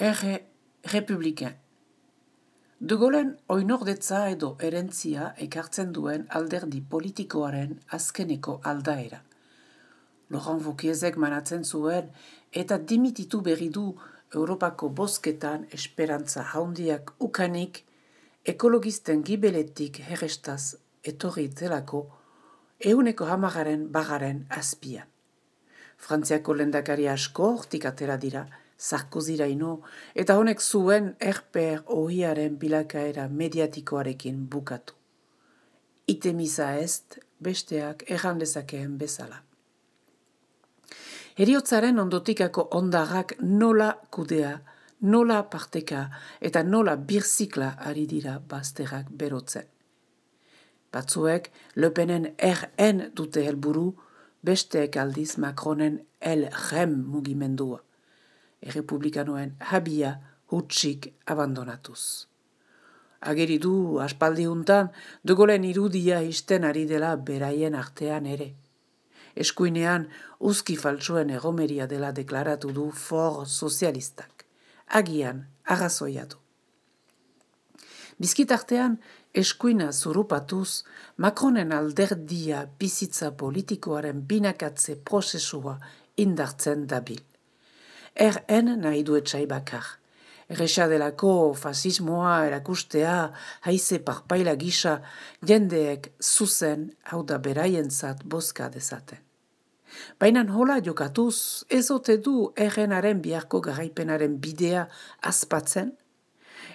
erre republikan. Dugolen oinordetza edo erentzia ekartzen duen alderdi politikoaren azkeneko aldaera. Laurent Wauquiezek manatzen zuen eta dimititu berri du Europako bosketan esperantza haundiak ukanik ekologisten gibeletik herrestaz etorri delako euneko hamagaren bagaren azpian. Frantziako lendakari asko hortik atera dira, Sarkoziraino, eta honek zuen erper ohiaren bilakaera mediatikoarekin bukatu. Itemisa ez besteak errandezakeen bezala. Heriotzaren ondotikako ondarrak nola kudea, nola parteka eta nola birzikla ari dira bazterrak berotzen. Batzuek, Lepenen RN dute helburu, besteek aldiz Macronen LREM mugimendua. Errepublikanoen habia hutsik abandonatuz. Ageri du aspaldi untan, dugolen irudia isten ari dela beraien artean ere eskuinean uzki faltsuen egomeria dela deklaratu du for sozialistak. Agian, arrazoia du. Bizkitartean, eskuina zurupatuz, Macronen alderdia bizitza politikoaren binakatze prozesua indartzen dabil. RN nahi du etxai bakar. Erresa delako fasismoa erakustea haize parpaila gisa jendeek zuzen hau da beraientzat boska dezaten. Baina hola jokatuz, ez ote du errenaren biharko garaipenaren bidea azpatzen?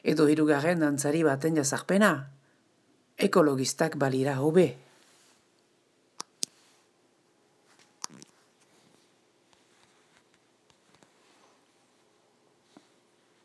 Edo hirugarren dantzari baten jazarpena? Ekologistak balira hobe.